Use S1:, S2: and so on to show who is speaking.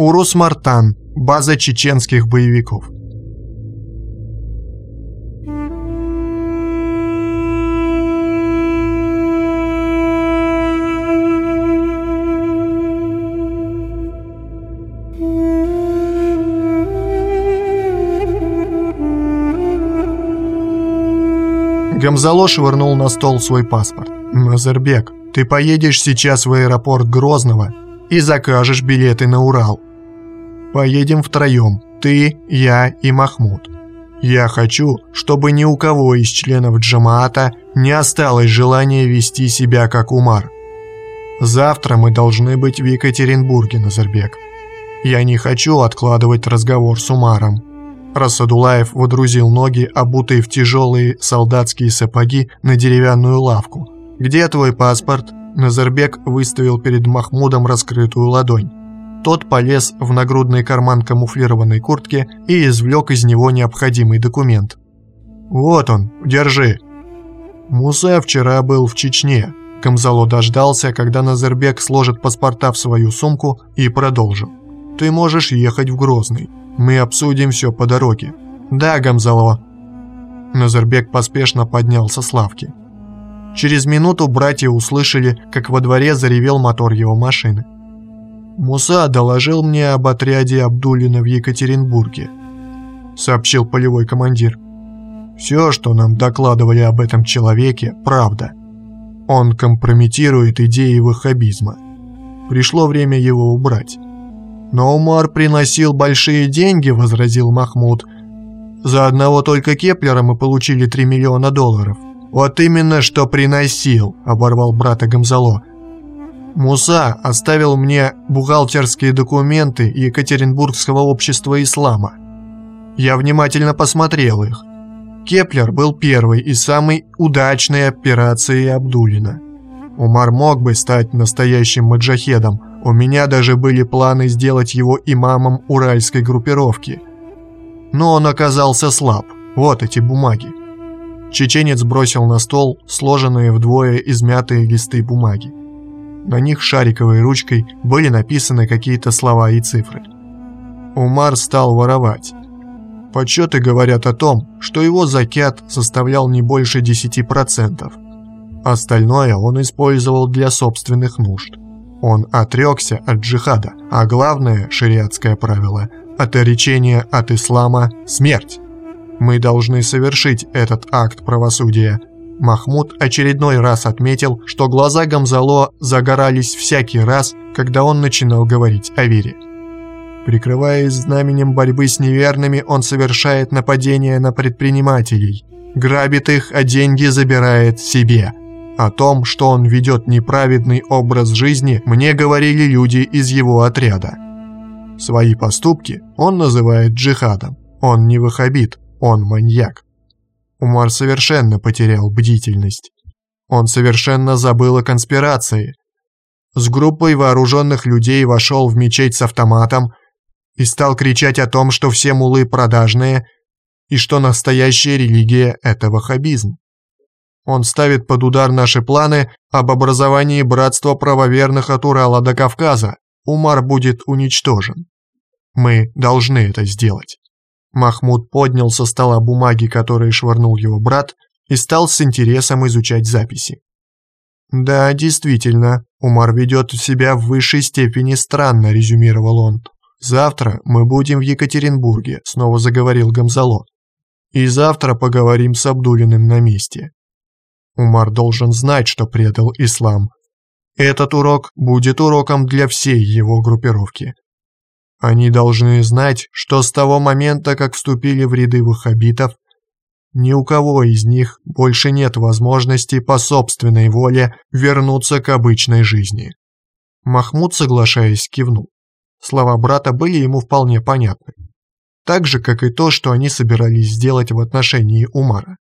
S1: Урус-Мартан, база чеченских боевиков. Гамзало швырнул на стол свой паспорт. «Назарбек, ты поедешь сейчас в аэропорт Грозного и закажешь билеты на Урал. Поедем втроем, ты, я и Махмуд. Я хочу, чтобы ни у кого из членов Джамаата не осталось желания вести себя как Умар. Завтра мы должны быть в Екатеринбурге, Назарбек. Я не хочу откладывать разговор с Умаром. Расадулаев водрузил ноги, обутые в тяжелые солдатские сапоги, на деревянную лавку. «Где твой паспорт?» Назарбек выставил перед Махмудом раскрытую ладонь. Тот полез в нагрудный карман камуфлированной куртки и извлек из него необходимый документ. «Вот он, держи». Муса вчера был в Чечне. Камзало дождался, когда Назарбек сложит паспорта в свою сумку и продолжил. «Ты можешь ехать в Грозный. Мы обсудим все по дороге. Да, Гамзало. Назарбек поспешно поднялся с лавки. Через минуту братья услышали, как во дворе заревел мотор его машины. «Муса доложил мне об отряде Абдулина в Екатеринбурге», — сообщил полевой командир. «Все, что нам докладывали об этом человеке, правда. Он компрометирует идеи ваххабизма. Пришло время его убрать». «Но Умар приносил большие деньги», — возразил Махмуд. «За одного только Кеплера мы получили 3 миллиона долларов». «Вот именно, что приносил», — оборвал брата Гамзало. «Муса оставил мне бухгалтерские документы Екатеринбургского общества ислама. Я внимательно посмотрел их. Кеплер был первой и самой удачной операцией Абдулина. Умар мог бы стать настоящим моджахедом, у меня даже были планы сделать его имамом уральской группировки. Но он оказался слаб. Вот эти бумаги. Чеченец бросил на стол сложенные вдвое измятые листы бумаги. На них шариковой ручкой были написаны какие-то слова и цифры. Умар стал воровать. Подсчеты говорят о том, что его закят составлял не больше 10%. Остальное он использовал для собственных нужд. Он отрекся от джихада, а главное шариатское правило – отречение от ислама – смерть. Мы должны совершить этот акт правосудия. Махмуд очередной раз отметил, что глаза Гамзало загорались всякий раз, когда он начинал говорить о вере. Прикрываясь знаменем борьбы с неверными, он совершает нападение на предпринимателей, грабит их, а деньги забирает себе – о том, что он ведет неправедный образ жизни, мне говорили люди из его отряда. Свои поступки он называет джихадом. Он не ваххабит, он маньяк. Умар совершенно потерял бдительность. Он совершенно забыл о конспирации. С группой вооруженных людей вошел в мечеть с автоматом и стал кричать о том, что все мулы продажные и что настоящая религия – это ваххабизм. Он ставит под удар наши планы об образовании братства правоверных от Урала до Кавказа. Умар будет уничтожен. Мы должны это сделать. Махмуд поднял со стола бумаги, которые швырнул его брат, и стал с интересом изучать записи. «Да, действительно, Умар ведет себя в высшей степени странно», – резюмировал он. «Завтра мы будем в Екатеринбурге», – снова заговорил Гамзало. «И завтра поговорим с Абдулиным на месте. Умар должен знать, что предал ислам. Этот урок будет уроком для всей его группировки. Они должны знать, что с того момента, как вступили в ряды ваххабитов, ни у кого из них больше нет возможности по собственной воле вернуться к обычной жизни. Махмуд, соглашаясь, кивнул. Слова брата были ему вполне понятны. Так же, как и то, что они собирались сделать в отношении Умара.